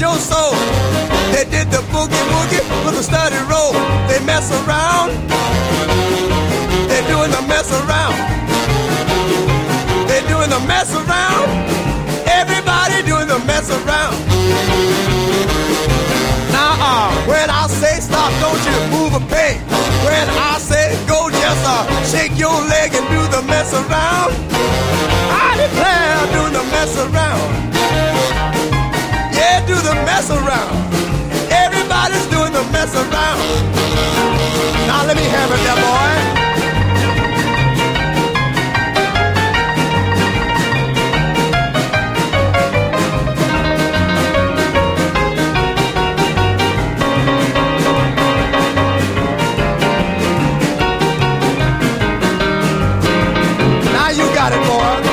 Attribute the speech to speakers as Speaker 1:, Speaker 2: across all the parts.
Speaker 1: your soul. They did the boogie woogie with a study roll. They mess around. They're doing the mess around. They're doing the mess around. Everybody doing the mess around. Now, uh, when I say stop, don't you move a peg. When I say go, just uh, shake your leg and do the mess around. I declare, do the mess around. The mess around. Everybody's doing the mess around. Now let me have it there, boy. Now you got it, boy.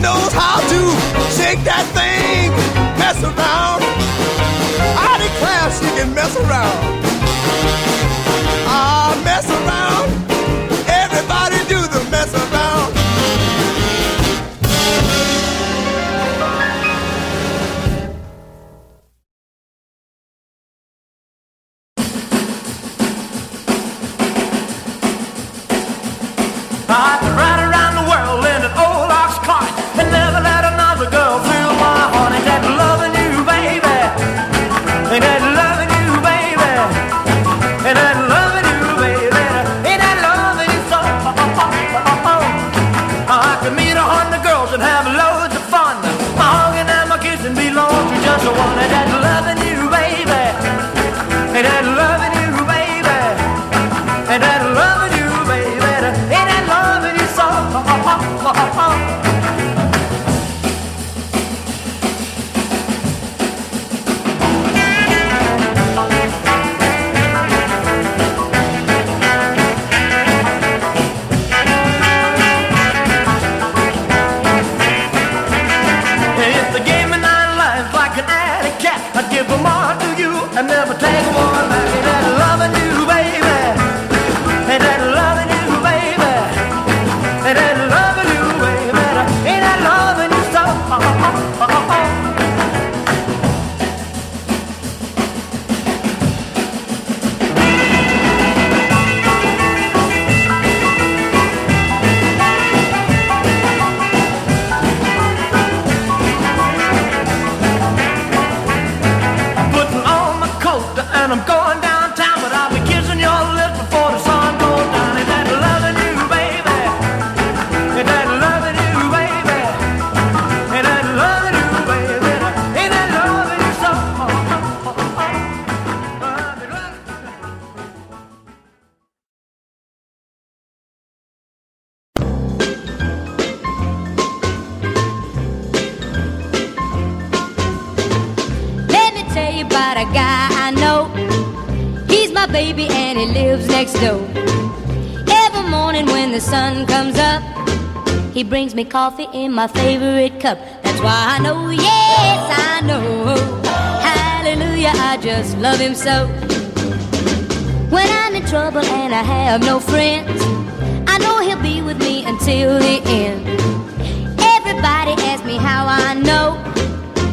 Speaker 1: Knows how to shake that thing, mess around. I declare she can mess around.
Speaker 2: He brings me coffee in my favorite cup. That's why I know, yes, I know. Hallelujah, I just love him so. When I'm in trouble and I have no friends, I know he'll be with me until the end. Everybody asks me how I know.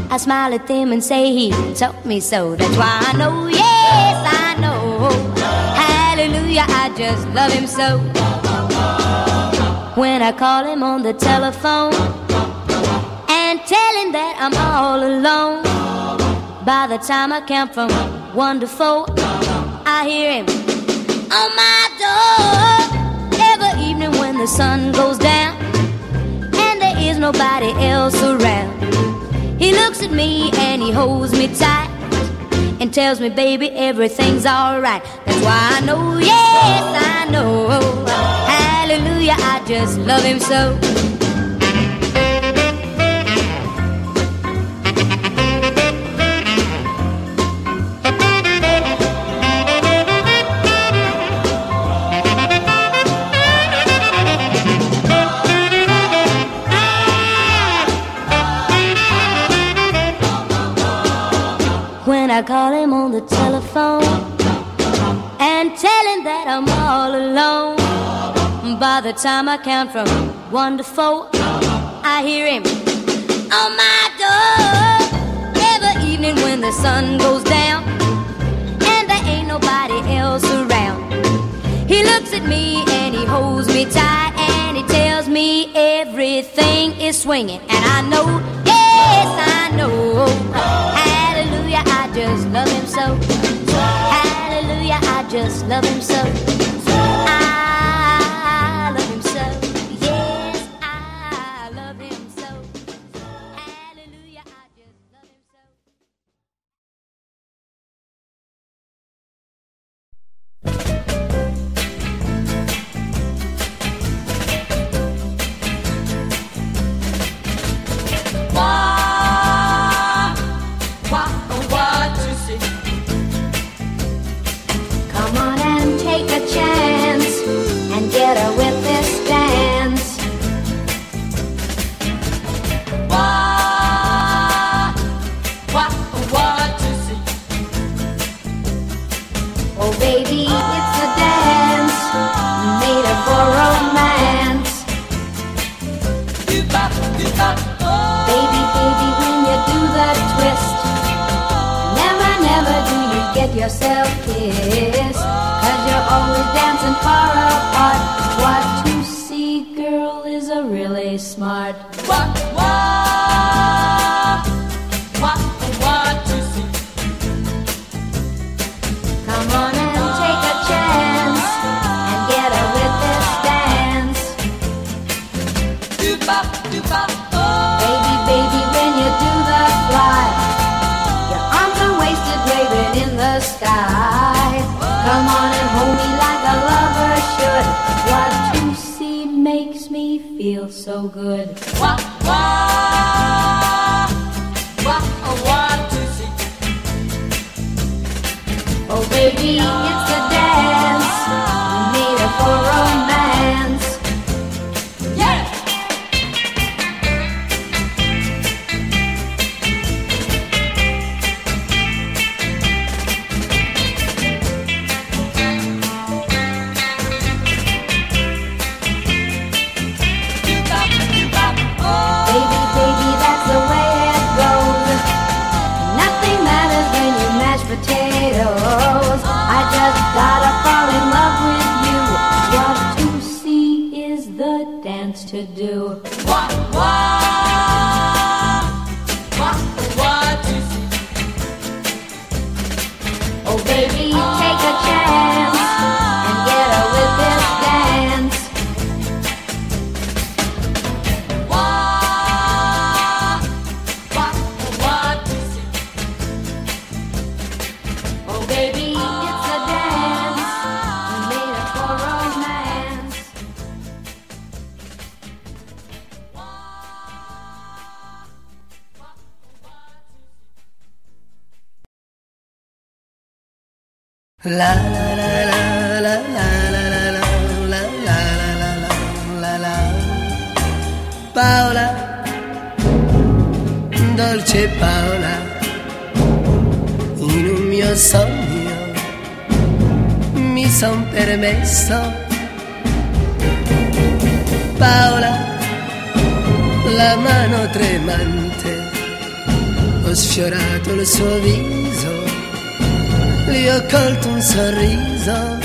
Speaker 2: I smile at them and say he told me so. That's why I know, yes, I know. Hallelujah, I just love him so. When I call him on the telephone and tell him that I'm all alone, By the time I count from four, I hear him on my door. Every evening when the sun goes down and there is nobody else around, he looks at me and he holds me tight and tells me, baby, everything's alright. That's why I know, yes, I know. Hallelujah, I just love him so. When I call him on the telephone and tell him that I'm all alone. By the time I count from one to four, I hear him on my door. Every evening when the sun goes down and there ain't nobody else around, he looks at me and he holds me tight and he tells me everything is swinging. And I know, yes, I know. Hallelujah, I just love him so. Hallelujah, I just love him so. Oh, baby, it's a dance made up for romance. Baby, baby, when you do that twist, never, never do you get yourself kissed. Cause you're always dancing far apart. What you see, girl, is a really smart. Come so good. Wah, wah, wah, oh, one, two, three. Oh, baby,
Speaker 3: mio sogno mi son permesso. Paola, la mano tremante, ho sfiorato il suo viso gli ho colto un sorriso.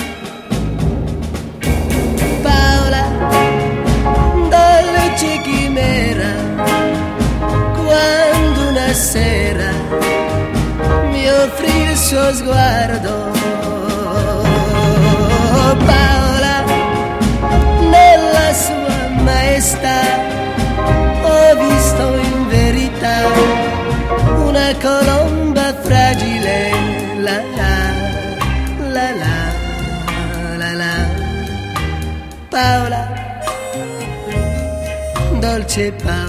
Speaker 3: Suo sguardo. Paola, nella sua maestà, ho visto in verità una colomba fragile. La la, la la, la la. Paola, dolce. Paola,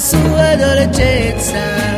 Speaker 3: sua dolcezza.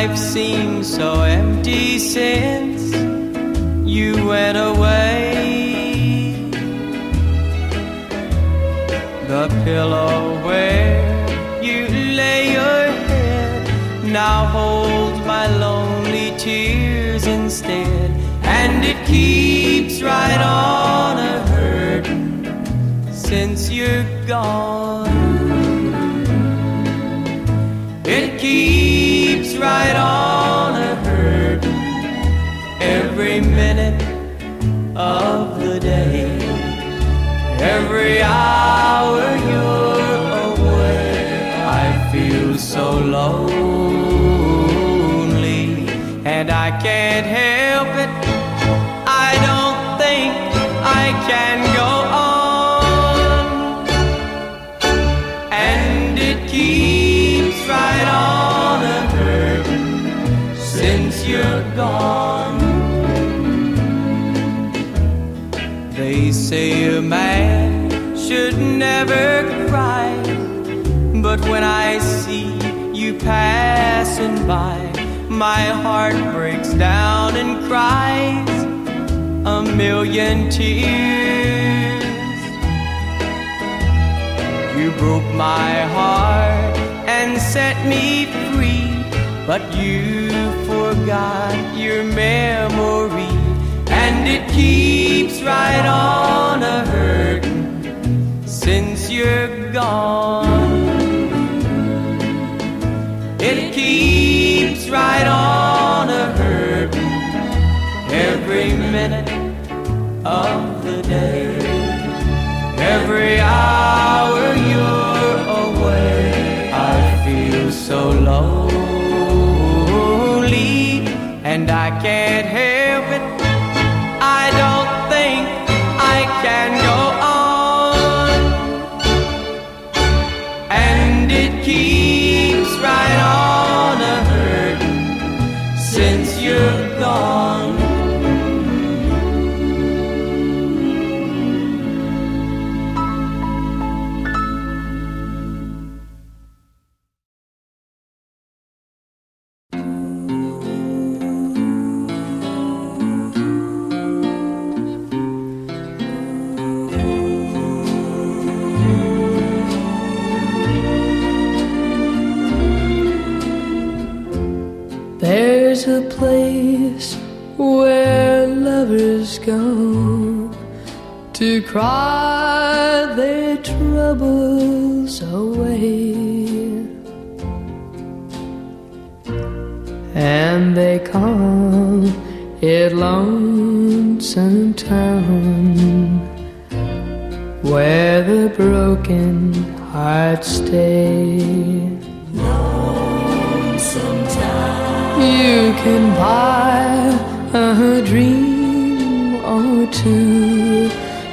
Speaker 4: Life seems so empty since you went away. The pillow where you lay your head now holds my lonely tears instead, and it keeps right on a hurting since you're gone. Right on a hurting every minute of the day. Every hour you're away, I feel so lonely, and I can't help it. I don't think I can man should never cry, but when I see you passing by, my heart breaks down and cries a million tears. You broke my heart and set me free, but you forgot your memory, and it keeps right on a hurting since you're gone. It keeps right on a hurting every minute of the day. Every hour you're away, I feel so lonely, and I can't help it. Can go
Speaker 5: go to cry their troubles away. And they come it lonesome town where the broken hearts stay. Lonesome town. You can buy a dream two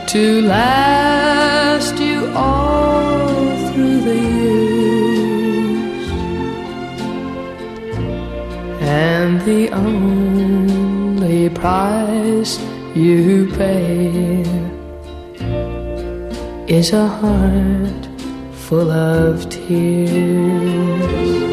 Speaker 5: to last you all through the years, and the only price you pay is a heart full of tears.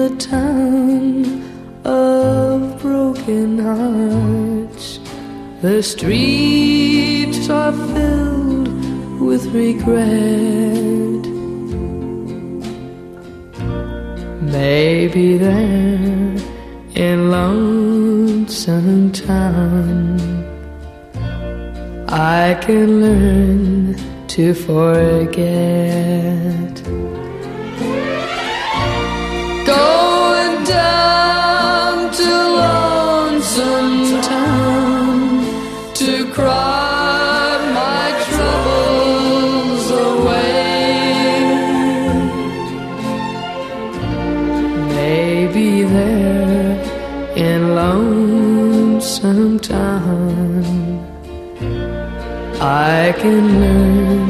Speaker 5: The town of broken hearts, the streets are with regret. Maybe there in lonesome town I can learn to forget. Going down to lonesome town to cry can learn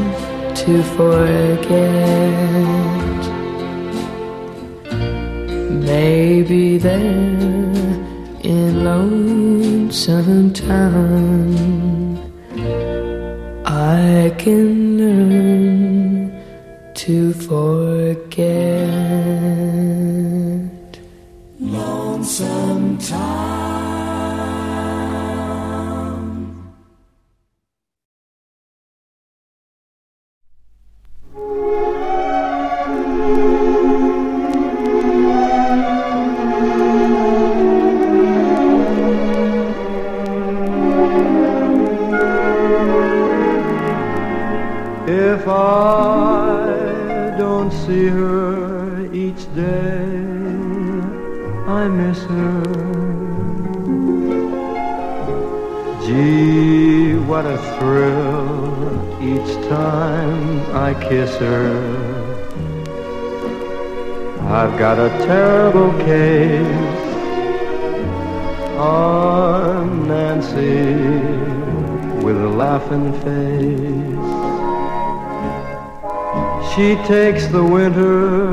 Speaker 5: to forget. Maybe there in lonesome town I can learn to forget.
Speaker 6: Got a terrible case on Nancy with a laughing face. She takes the winter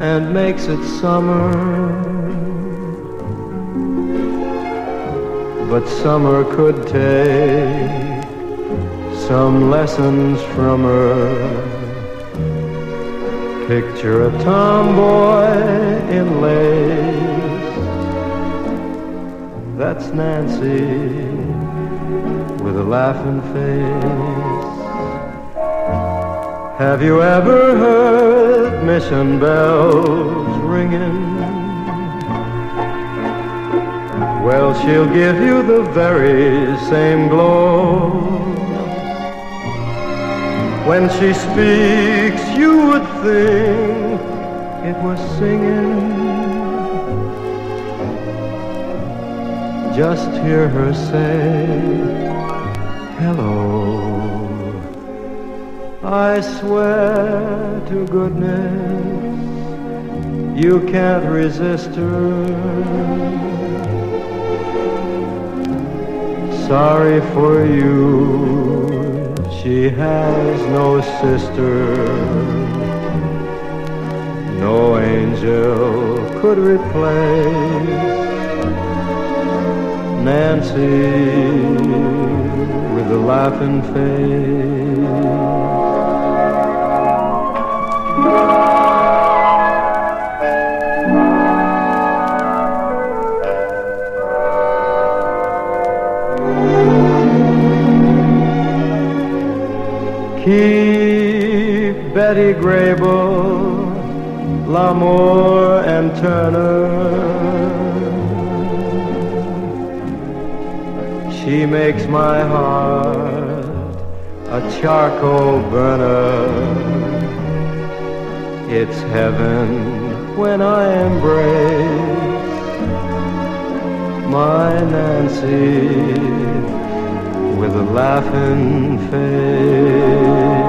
Speaker 6: and makes it summer. But summer could take some lessons from her. Picture a tomboy in lace. That's Nancy with a laughing face. Have you ever heard mission bells ringing? Well, she'll give you the very same glow. When she speaks, you would think it was singing. Just hear her say, hello. I swear to goodness, you can't resist her. Sorry for you, she has no sister no angel could replace. Nancy with a laughing face.
Speaker 7: Keep Betty Grable. Lamour and Turner. She makes my heart a charcoal burner. It's heaven when I embrace my Nancy with a laughing face.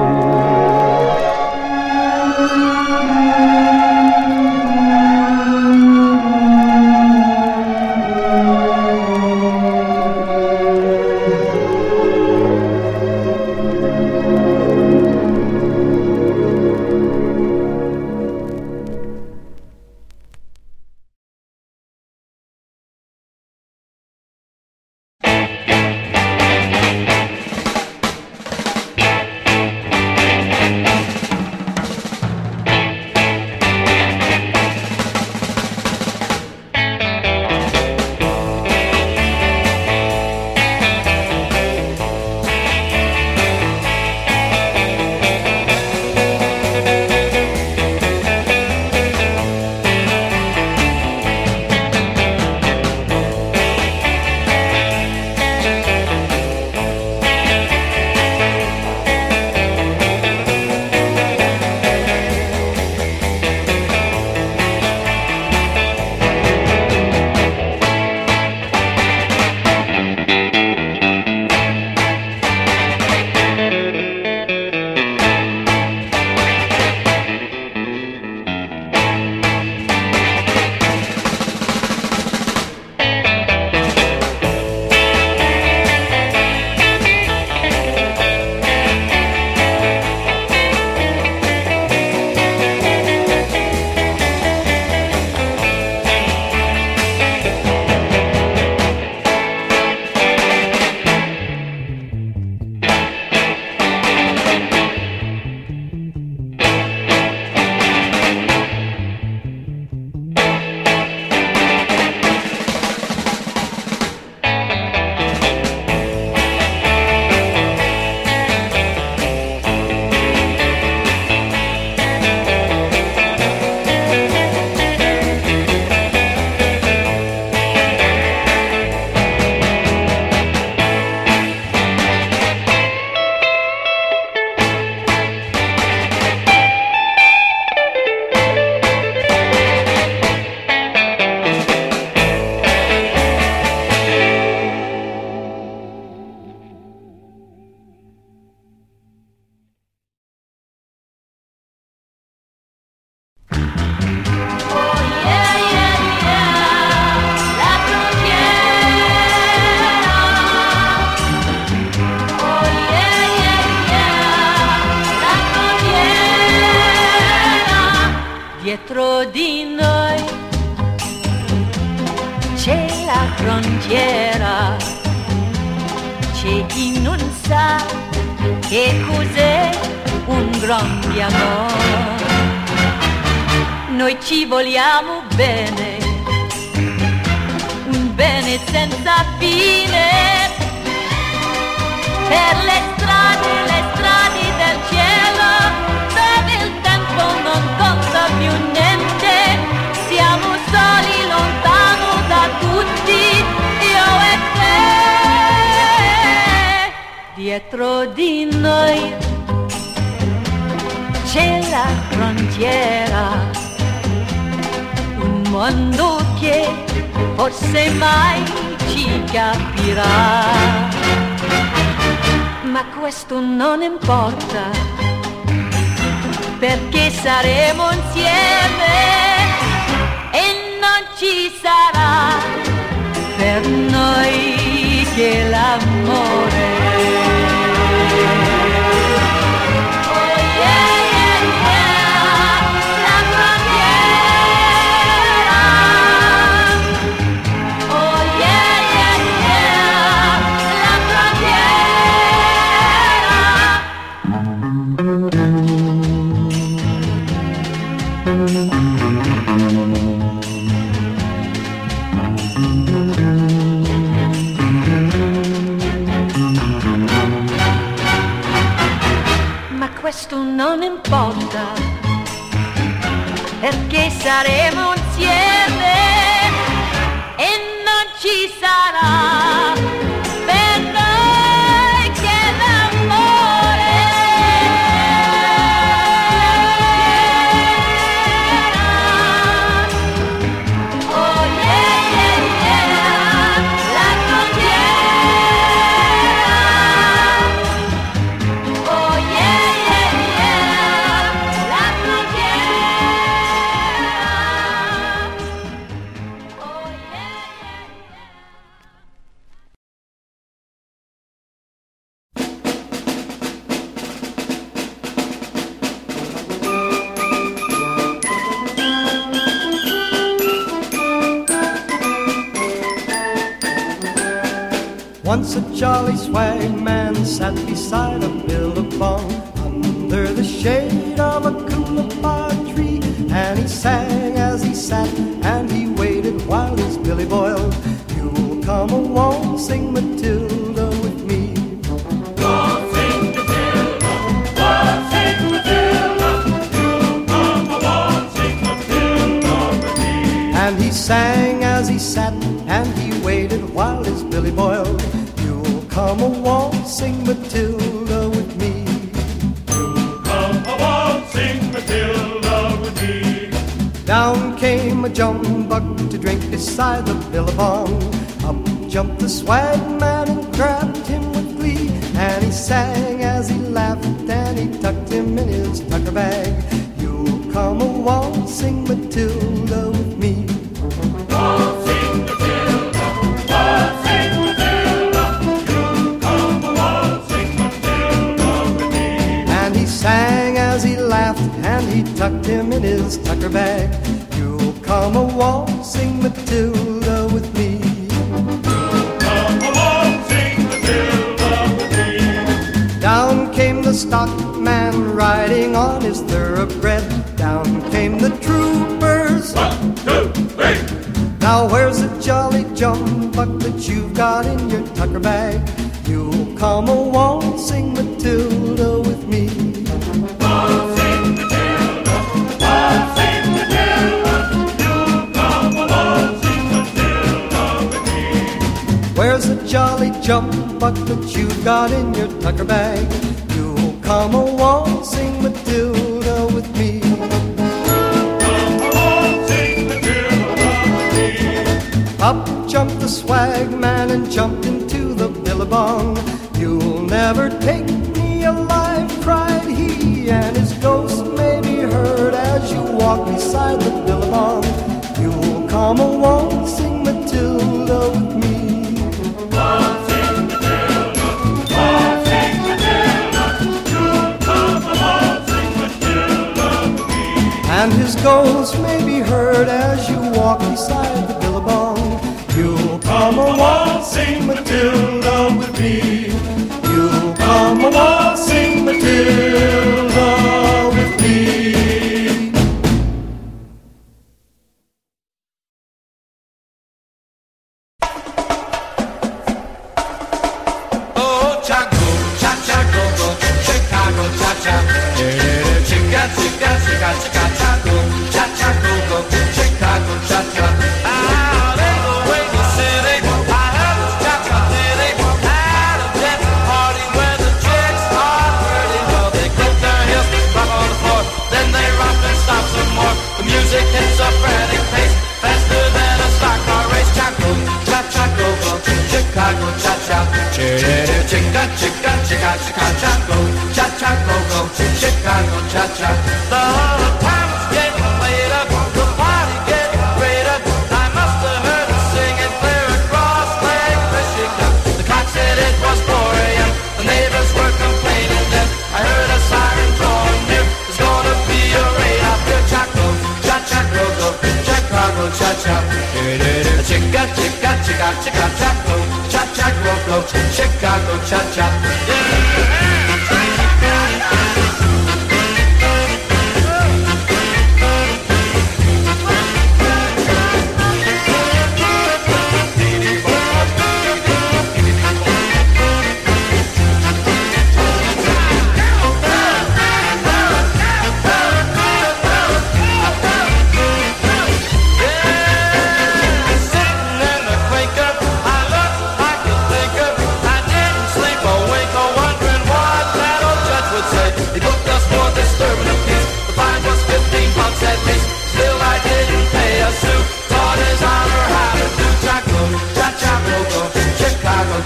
Speaker 8: questo non importa, perché saremo insieme e non ci sarà per noi che l'amore
Speaker 9: non importa, perché saremo
Speaker 10: jumped the swag man and grabbed him with glee. And he sang as he laughed and he tucked him in his tucker bag. You'll come a waltzing Matilda with me.
Speaker 11: Waltzing Matilda, waltzing Matilda. You come a waltzing Matilda with me.
Speaker 10: And he sang as he laughed and he tucked him in his tucker bag. You'll come a waltzing Matilda the stockman riding on his thoroughbred. Down came the troopers.
Speaker 11: One, two, three.
Speaker 10: Now where's the jolly jumbuck that you've got in your tucker bag? You'll come a waltzing Matilda with me.
Speaker 11: Waltzing Matilda, waltzing Matilda. You come a waltzing Matilda with me.
Speaker 10: Where's the jolly jumbuck that you've got in your tucker bag? Come a waltzing Matilda with me.
Speaker 11: Come a waltzing Matilda with me.
Speaker 10: Up jumped the swag man and jumped into the billabong. You'll never take me alive, cried he, and his ghost may be heard as you walk beside the billabong. You'll come a waltzing Ghost may be heard as you walk beside
Speaker 12: Chicago cha cha. Chica, chica, chica, chica, chaco, cha cha go go, Chicago cha cha. The whole time is getting later, the party getting greater. I must have heard her singing clear across Lake Michigan. The clock said it was 4 a.m. The neighbors were complaining then. I heard a siren drawing near. There's gonna be a raid out there, Chaco, cha cha go go, Chicago cha cha. Chica, chica, chica, chica, chaco, cha cha go go,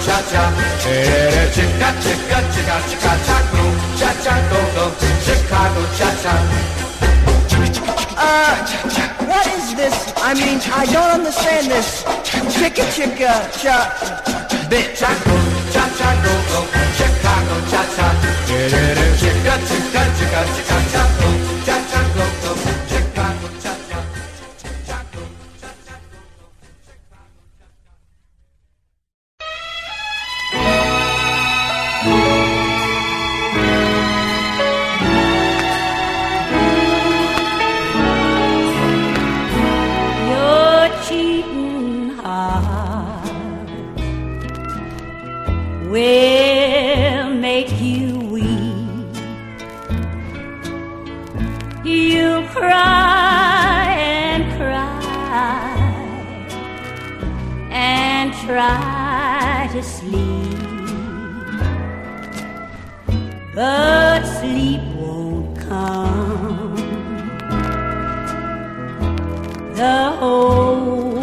Speaker 12: cha cha. Yeah. chicka, chicka, chicka, cha go, cha cha go go, Chicago cha cha.
Speaker 13: Uh, what is this? I mean, I don't understand this. Chicka chicka cha bit.
Speaker 12: Cha go, cha cha go go, Chicago cha cha. Chicka, chicka, chicka, chicka, cha go,
Speaker 8: the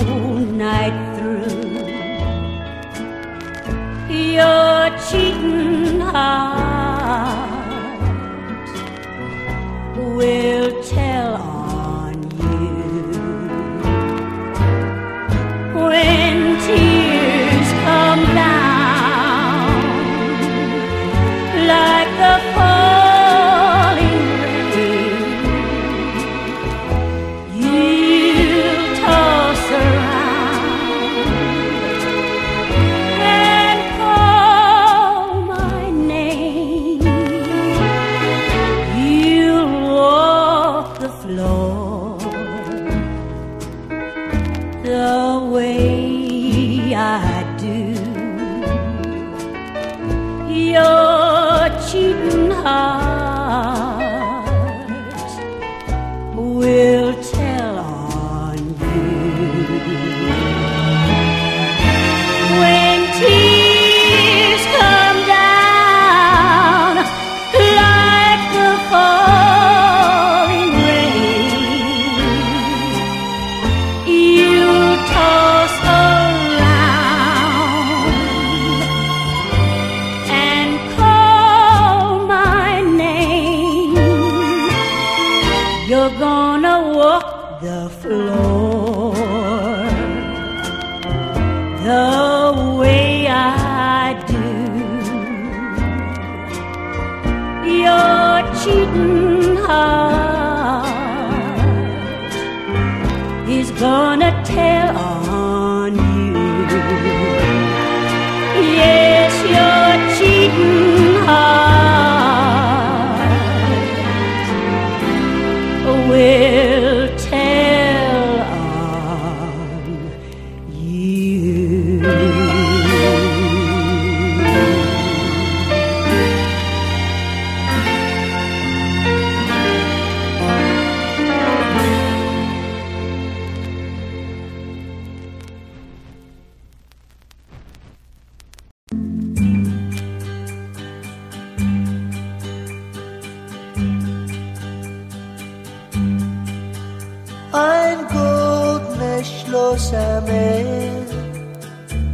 Speaker 14: Ein goldenes Schloss am Meer,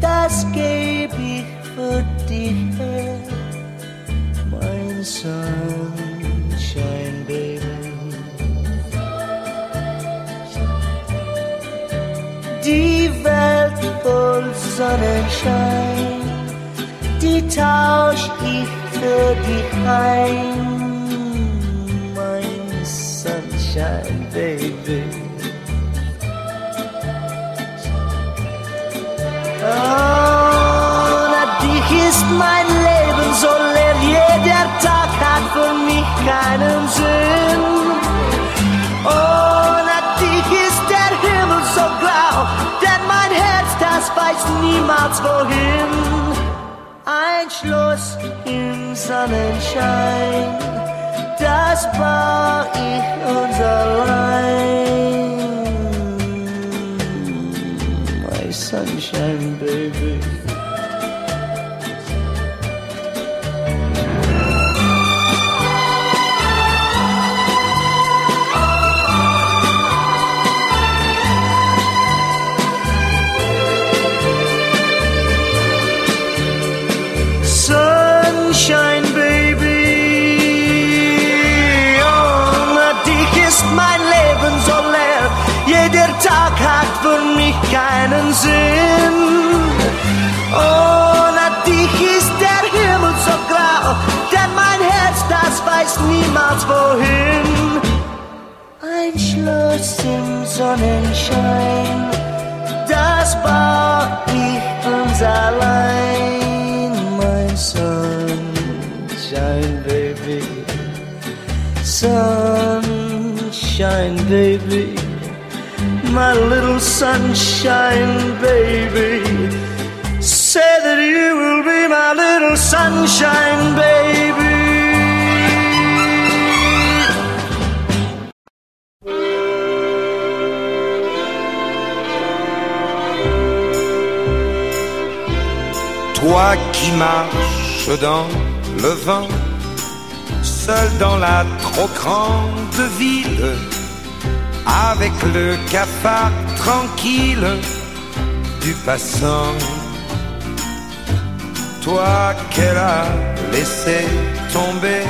Speaker 14: das geb ich für dich her, mein Sunshine Baby. Die Welt voll Sonnenschein, die tausch ich für dich ein, mein Sunshine Baby. Ohne dich ist mein Leben so leer, jeder Tag hat für mich keinen Sinn. Ohne dich ist der Himmel so blau, denn mein Herz, das weiß niemals wohin. Ein Schloss im Sonnenschein, das bau ich uns allein. Sunshine, baby. Niemals wohin. Ein Schloss im Sonnenschein, das bau ich uns allein, mein Sunshine, Baby. Sunshine, baby. My little sunshine, baby. Say that you will be my little sunshine, baby.
Speaker 15: Toi qui marches dans le vent, seul dans la trop grande ville, avec le cafard tranquille du passant. Toi qu'elle a laissé tomber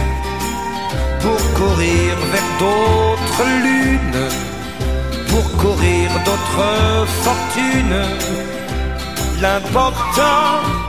Speaker 15: pour courir vers d'autres lunes, pour courir d'autres fortunes. L'important,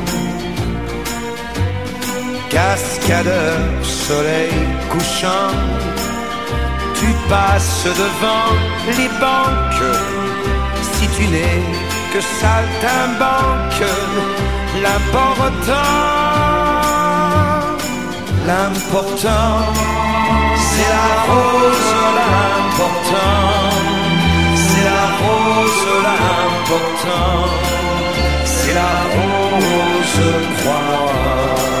Speaker 15: Cascadeur, soleil couchant, tu passes devant les banques. Si tu n'es que saltimbanque, l'important, l'important, c'est la rose, l'important, c'est la rose, l'important, c'est la rose, crois-moi.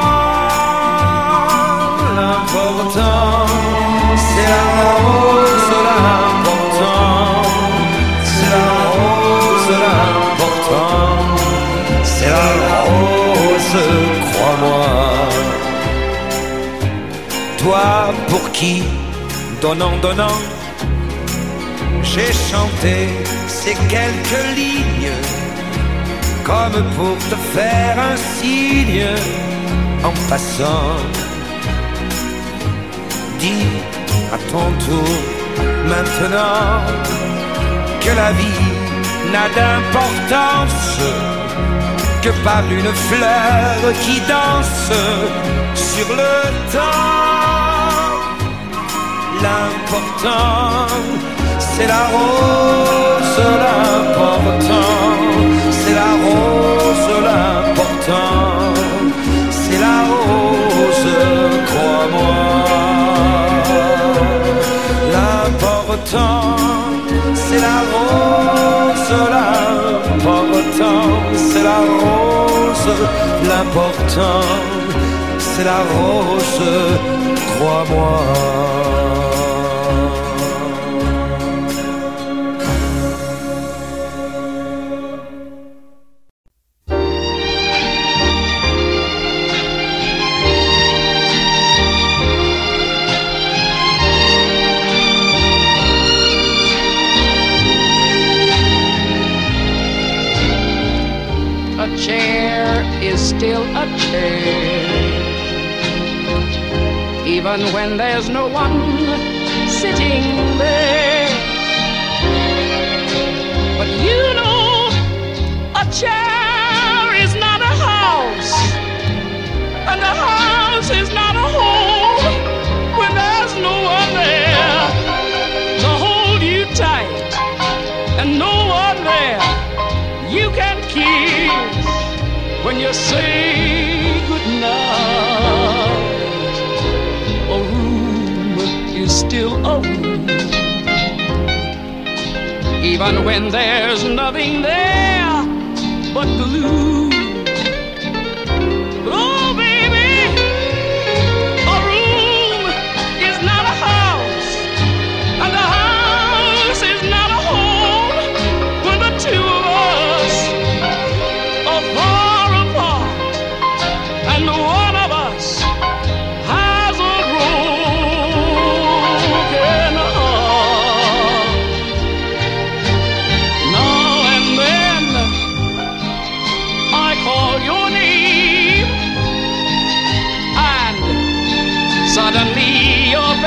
Speaker 15: l'important, c'est la rose, l'important, c'est la rose, l'important, c'est la rose, crois-moi. Toi pour qui, donnant, donnant, j'ai chanté ces quelques lignes comme pour te faire un signe en passant. Dis à ton tour maintenant que la vie n'a d'importance que par une fleur qui danse sur le temps. L'important, c'est la rose, l'important, c'est la rose, l'important, c'est la rose, crois-moi. L'important, c'est la rose, l'important, c'est la rose, l'important, c'est la rose, crois-moi.
Speaker 16: even when there's no one sitting there. But you know, a chair is not a house, and a house is not a home when there's no one there to hold you tight, and no one there you can kiss when you say goodnight. still open. Even when there's nothing there but blue.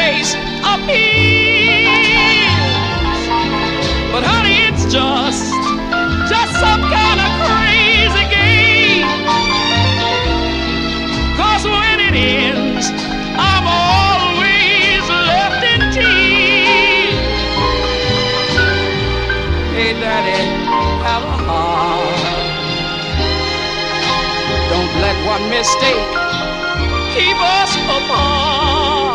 Speaker 16: face appeals. But honey, it's just, just some kind of crazy game. Cause when it ends, I'm always left in tears. Hey, Daddy, have a heart. Don't let one mistake keep us apart.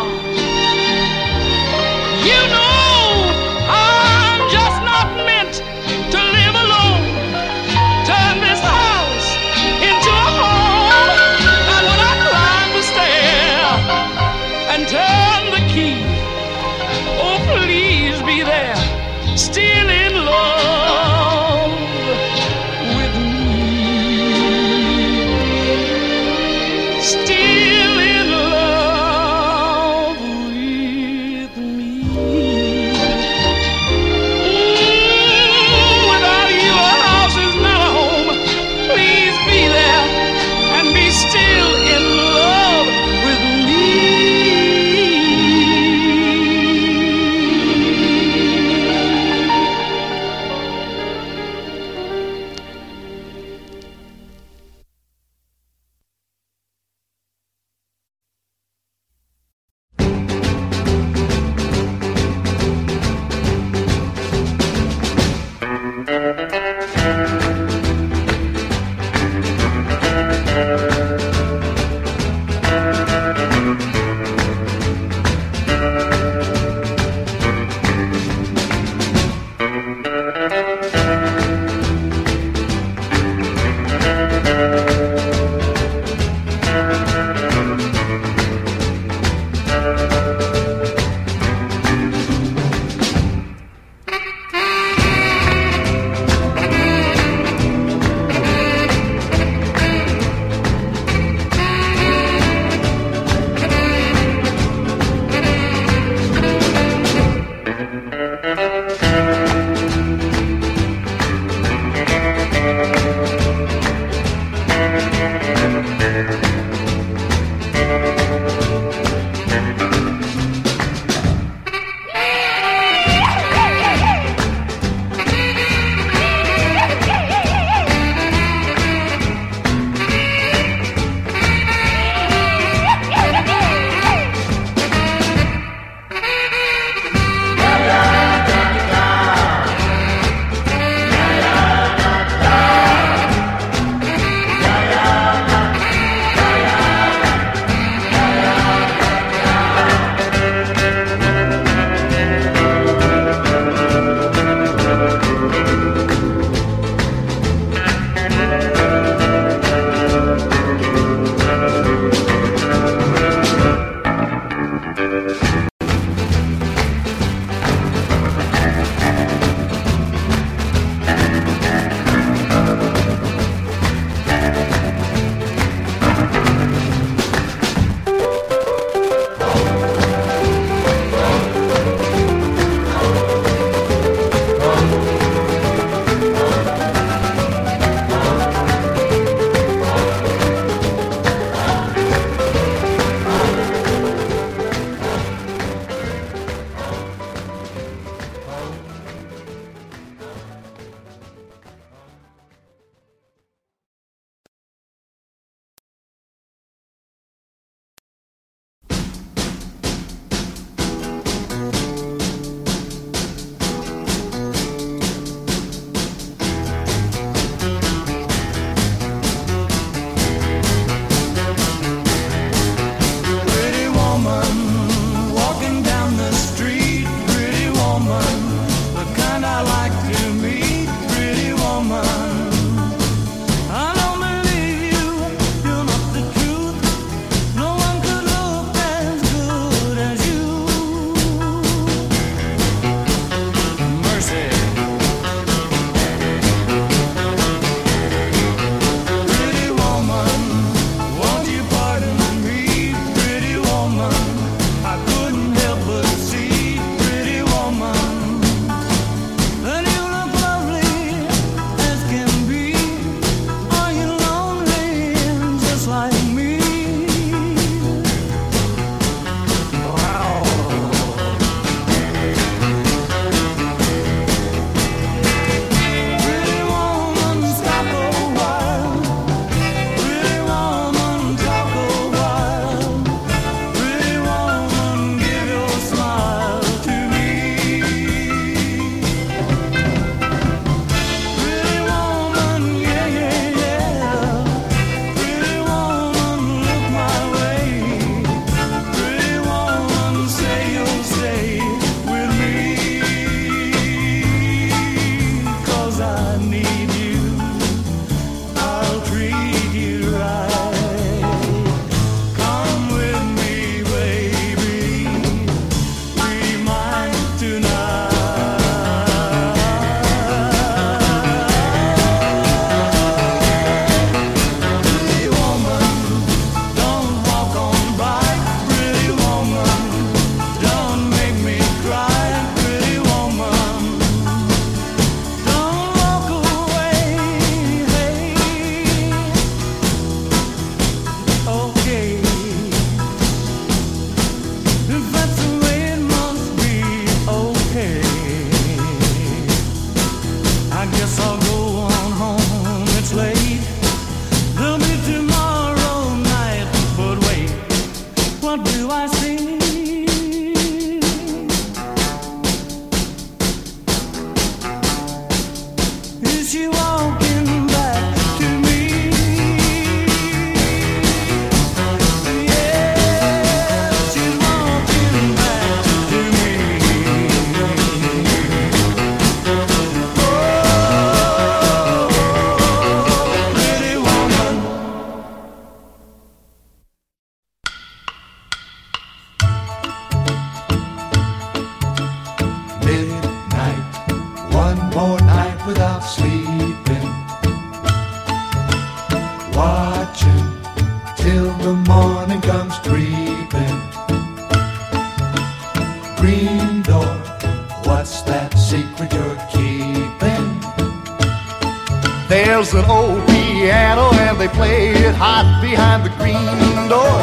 Speaker 17: There's an old piano and they play it hot behind the green door.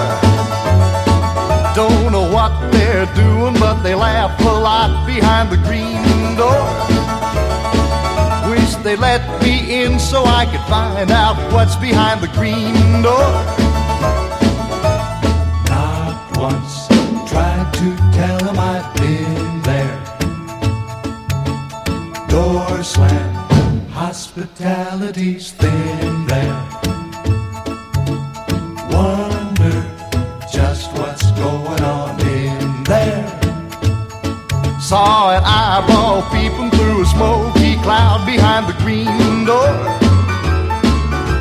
Speaker 17: Don't know what they're doing, but they laugh a lot behind the green door. Wish they let me in so I could find out what's behind the green door.
Speaker 18: Not once tried to tell them I've been there. Door slammed hospitality's thin there. Wonder just what's going on in there.
Speaker 17: Saw an eyeball peeping through a smoky cloud behind the green door.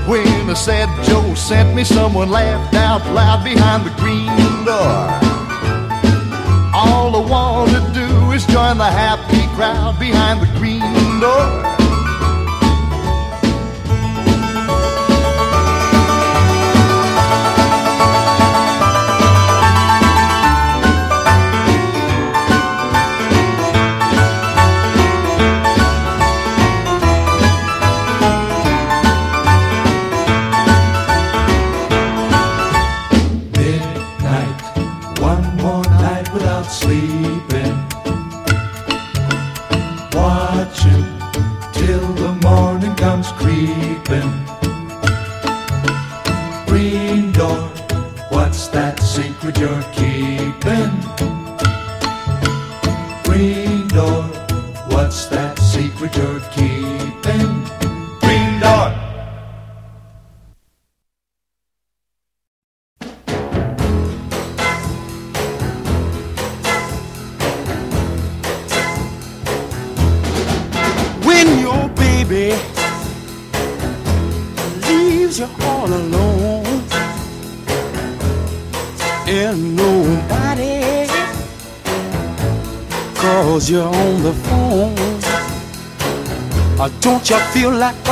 Speaker 17: When I said Joe sent me, someone laughed out loud behind the green door. All I want to do is join the happy crowd behind the green door.
Speaker 13: feel like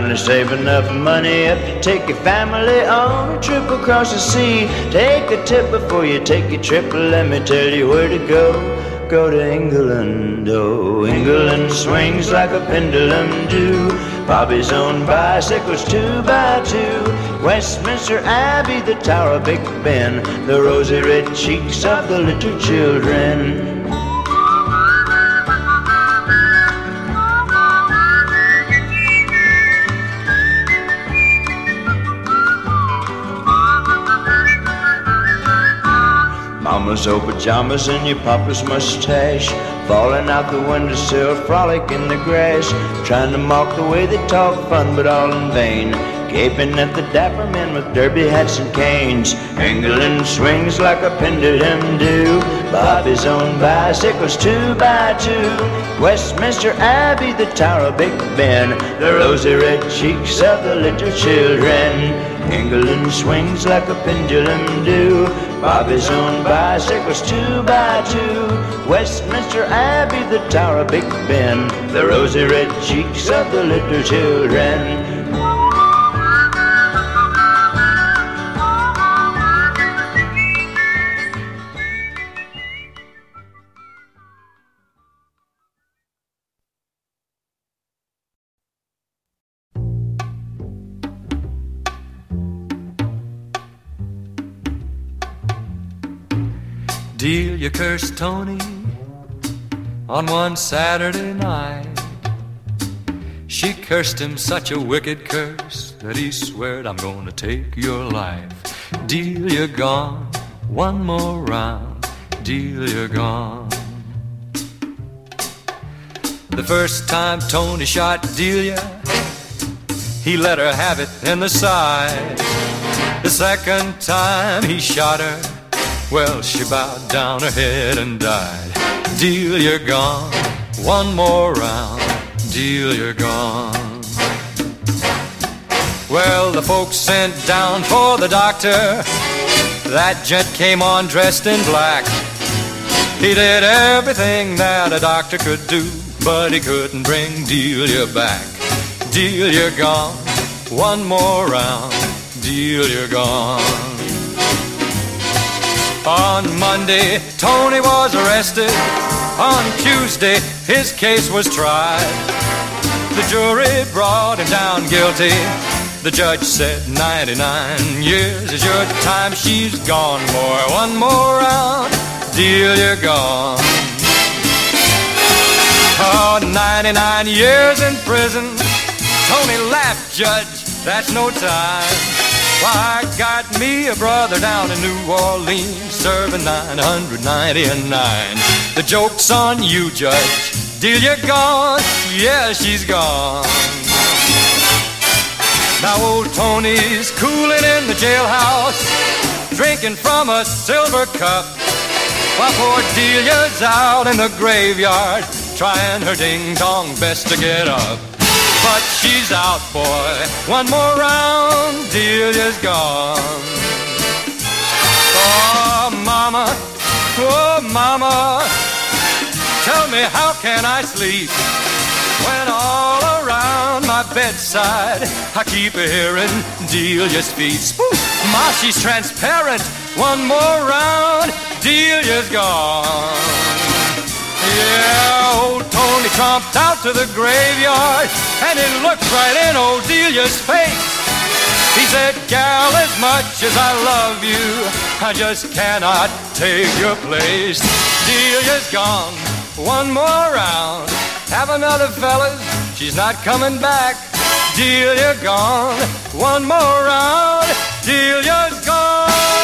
Speaker 13: you
Speaker 19: finally save enough money up to take your family on a trip across the sea, take a tip before you take your trip. Let me tell you where to go. Go to England, oh, England swings like a pendulum do. Bobby's own bicycles two by two. Westminster Abbey, the Tower of Big Ben, the rosy red cheeks of the little children. Mama's old pajamas and your papa's mustache. Falling out the windowsill, frolic in the grass. Trying to mock the way they talk fun, but all in vain. Gaping at the dapper men with derby hats and canes. England swings like a pendulum do. Bobby's own bicycles two by two. Westminster Abbey, the Tower of Big Ben. The rosy red cheeks of the little children England swings like a pendulum do Bobby's own bicycles two by two. Westminster Abbey, the Tower of Big Ben. The rosy red cheeks of the little children
Speaker 12: Delia cursed Tony on one Saturday night. She cursed him such a wicked curse that he sweared, I'm gonna take your life. Delia gone, one more round, Delia gone. The first time Tony shot Delia, he let her have it in the side. The second time he shot her, well, she bowed down her head and died. Delia gone, one more round, Delia gone. Well, the folks sent down for the doctor. That gent came on dressed in black. He did everything that a doctor could do, but he couldn't bring Delia back. Delia gone, one more round, Delia gone. On Monday, Tony was arrested. On Tuesday, his case was tried. The jury brought him down guilty. The judge said 99 years is your time. She's gone, boy. One more round, Delia gone. Oh, 99 years in prison. Tony laughed, Judge. That's no time. Why, I got me a brother down in New Orleans serving 999. The joke's on you, Judge. Delia gone, yeah, she's gone. Now old Tony's cooling in the jailhouse, drinking from a silver cup. While poor Delia's out in the graveyard, trying her ding-dong best to get up. But she's out, boy. One more round, Delia's gone. Oh, mama, oh, mama, tell me how can I sleep when all around my bedside I keep hearing Delia's feet. Ma, she's transparent. One more round, Delia's gone. Yeah, old Tony tromped out to the graveyard and he looked right in old Delia's face. He said, Gal, as much as I love you, I just cannot take your place. Delia's gone, one more round. Have another, fellas, she's not coming back. Delia gone, one more round. Delia's
Speaker 20: Haus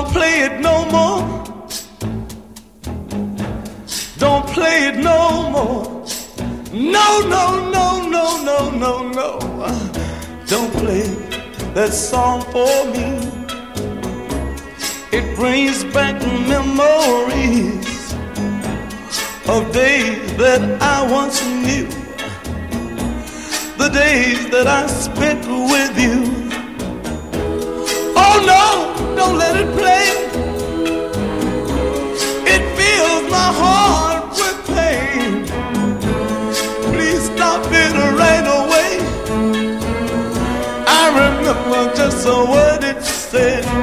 Speaker 6: Don't play it no more. Don't play it no more. No, no, no, no, no, no, no. Don't play that song for me. It brings back memories of days that I once knew. The days that I spent with you. Oh no! don't let it play. It fills my heart with pain. Please stop it right away. I remember just a word it said.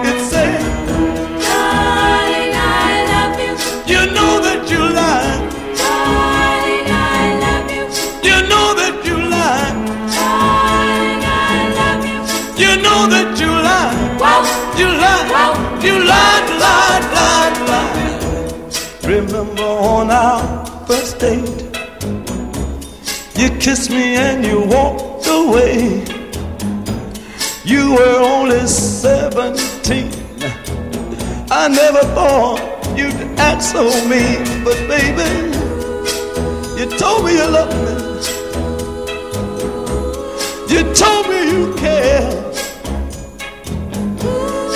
Speaker 6: stayed. You kissed me and you walked away. You were only 17. I never thought you'd act so mean, but baby, you told me you loved me. You told me you cared.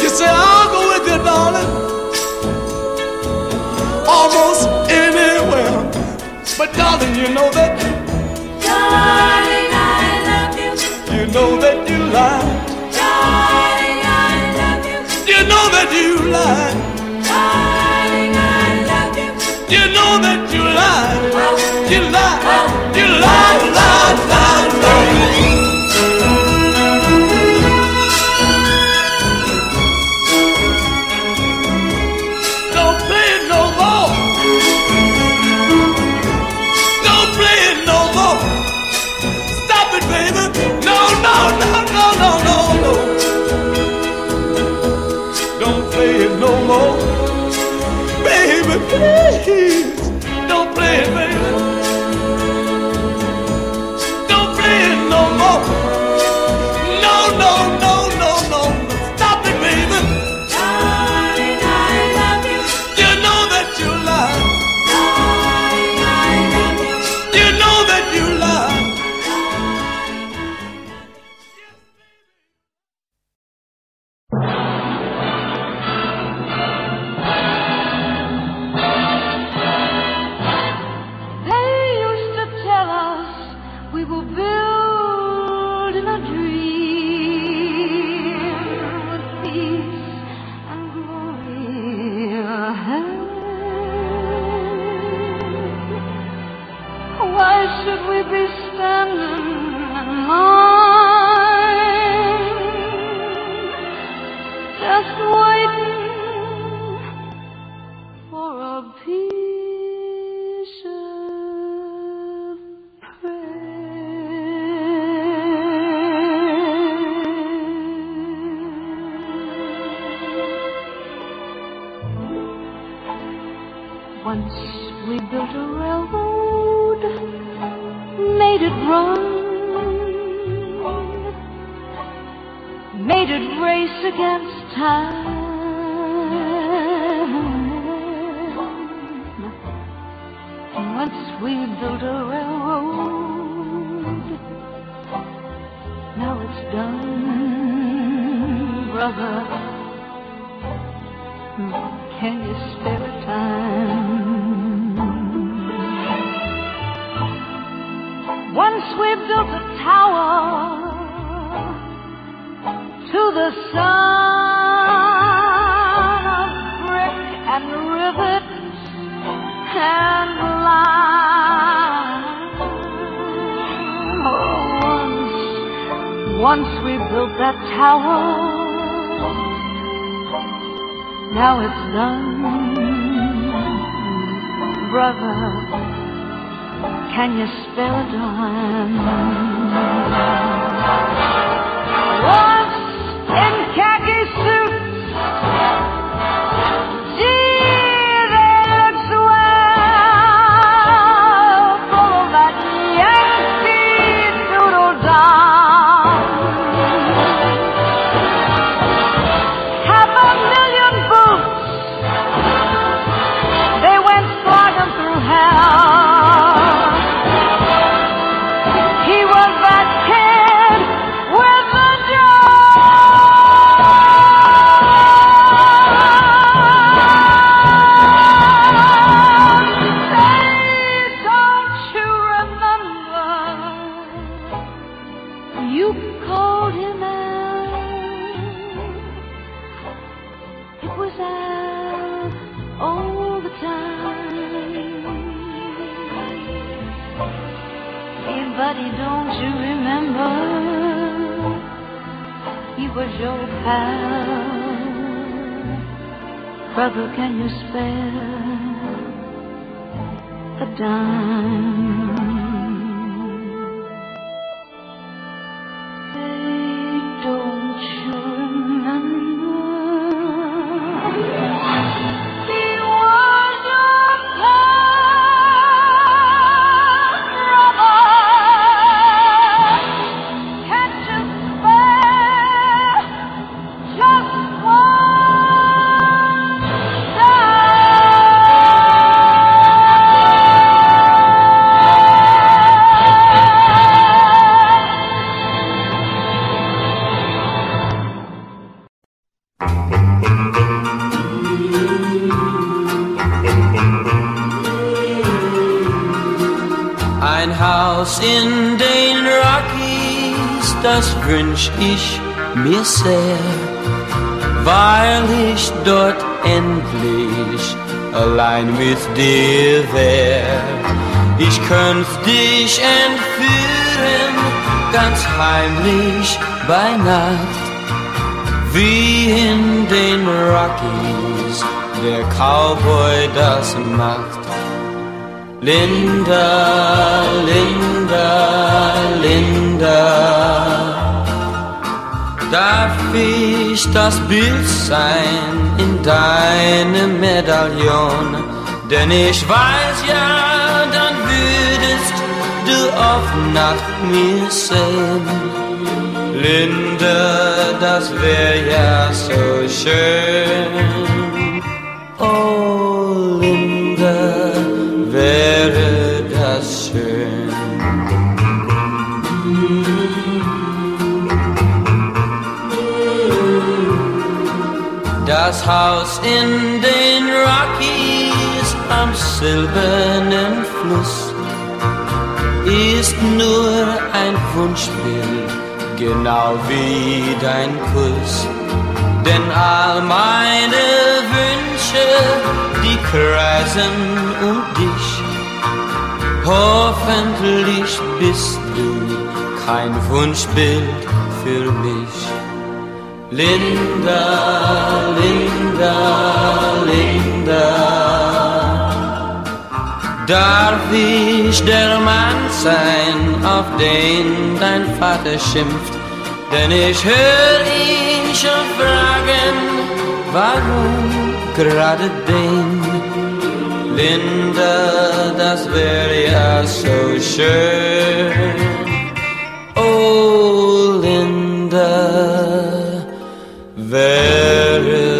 Speaker 6: You said, I'll go with you, darling. Almost but darling, you know that.
Speaker 9: Darling, I love you.
Speaker 6: You know that you lie.
Speaker 9: Darling, I love you.
Speaker 6: You know that you lie.
Speaker 9: Darling, I love you.
Speaker 6: You know that you lie. Oh, You lied.
Speaker 9: Oh, you
Speaker 6: lied.
Speaker 9: Oh.
Speaker 4: Dir wär. Ich könnt dich entführen, ganz heimlich bei Nacht, wie in den Rockies der Cowboy das macht. Linda, Linda, Linda, darf ich das Bild sein in deinem Medaillon? Denn ich weiß ja, dann würdest du oft nach mir sehen. Linda, das wär ja so schön. Oh, Linda, wäre das schön. Das Haus in den Rockies am silbernen Fluss ist nur ein Wunschbild, genau wie dein Kuss. Denn all meine Wünsche, die kreisen um dich. Hoffentlich bist du kein Wunschbild für mich. Linda, Linda, Linda, darf ich der Mann sein, auf den dein Vater schimpft? Denn ich hör ihn schon fragen, warum gerade den? Linda, das wäre ja so schön. Oh, Linda, wäre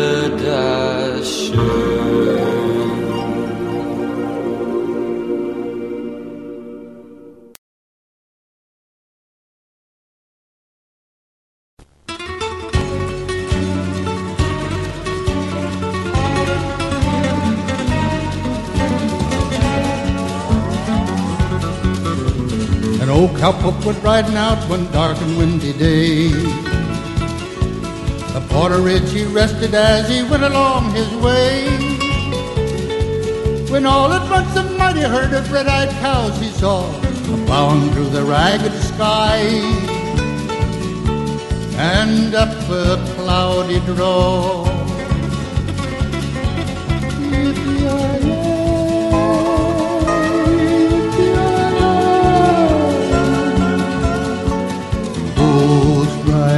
Speaker 21: An old cowpoke went riding out one dark and windy day. A ridge he rested as he went along his way. When all at once a mighty herd of red-eyed cows he saw plowing through the ragged sky. And up a cloudy draw.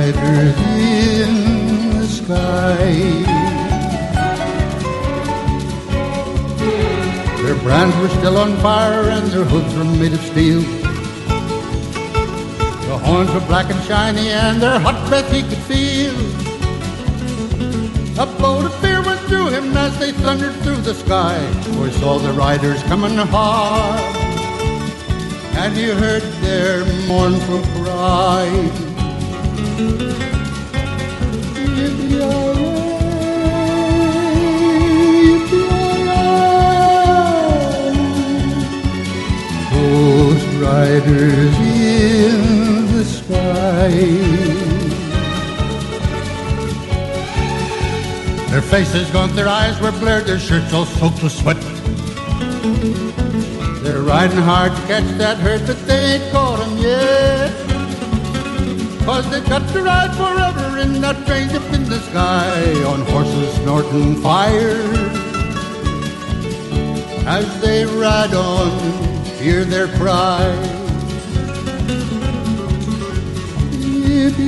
Speaker 21: Riders in the sky. Their brands were still on fire and their hoods were made of steel. The horns were black and shiny and their hot breath he could feel. A bolt of fear went through him as they thundered through the sky. For he saw the riders coming hard and he heard their mournful cry. Riders in the sky. Their faces gaunt, their eyes were blurred, their shirts all soaked with sweat. They're riding hard to catch that herd, but they ain't caught 'em yet. Cause they've got to ride forever in that train up in the sky on horses snorting fire. As they ride on, hear their cry.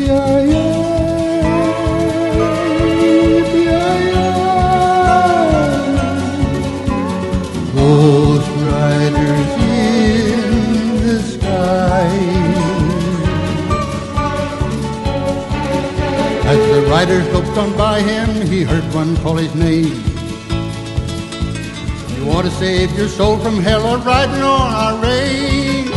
Speaker 21: Ghost riders loped on by him, he heard one call his name. You want to save your soul from hell or riding on our range?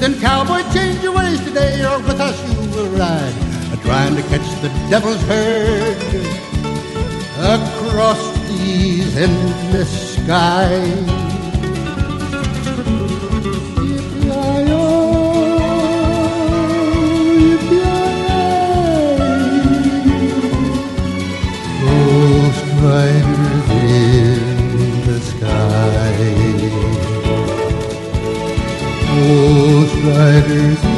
Speaker 21: Then cowboy, change your ways today, or with us you will ride, trying to catch the devil's herd across these endless skies. Riders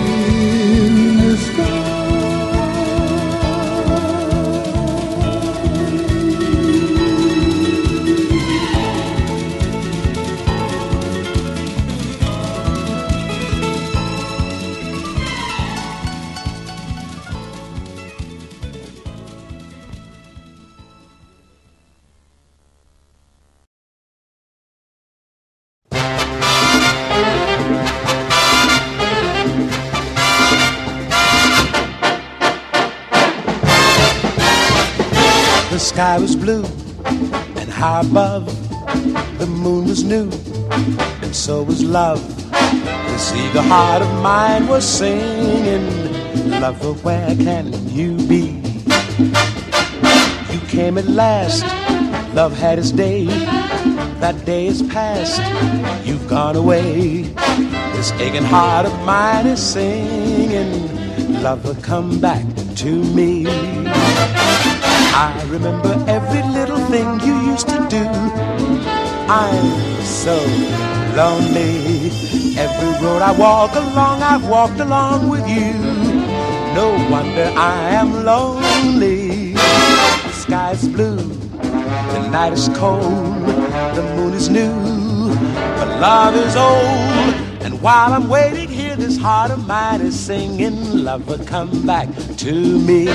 Speaker 21: sky
Speaker 15: was blue and high above. The moon was new and so was love. This eager heart of mine was singing, Lover, where can you be? You came at last, love had its day. That day is past, you've gone away. This aching heart of mine is singing, Lover, come back to me. I remember every little thing you used to do. I'm so lonely. Every road I walk along, I've walked along with you. No wonder I am lonely. The sky's blue, the night is cold, the moon is new, but love is old. And while I'm waiting this heart of mine is singing, Lover, come back to me.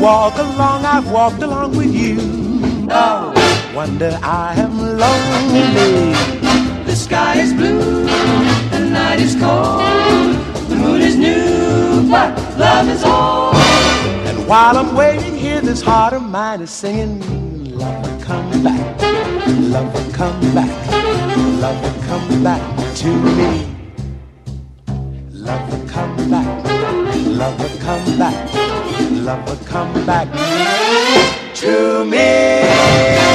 Speaker 15: Walk along, I've walked along with you. No wonder I am lonely.
Speaker 6: The sky is blue, the night is cold, the moon is new, but love is old.
Speaker 15: And while I'm waiting here, this heart of mine is singing, Lover, come back, lover, come back, lover, come back to me. Lover, come back, lover, come back, lover, come back to me.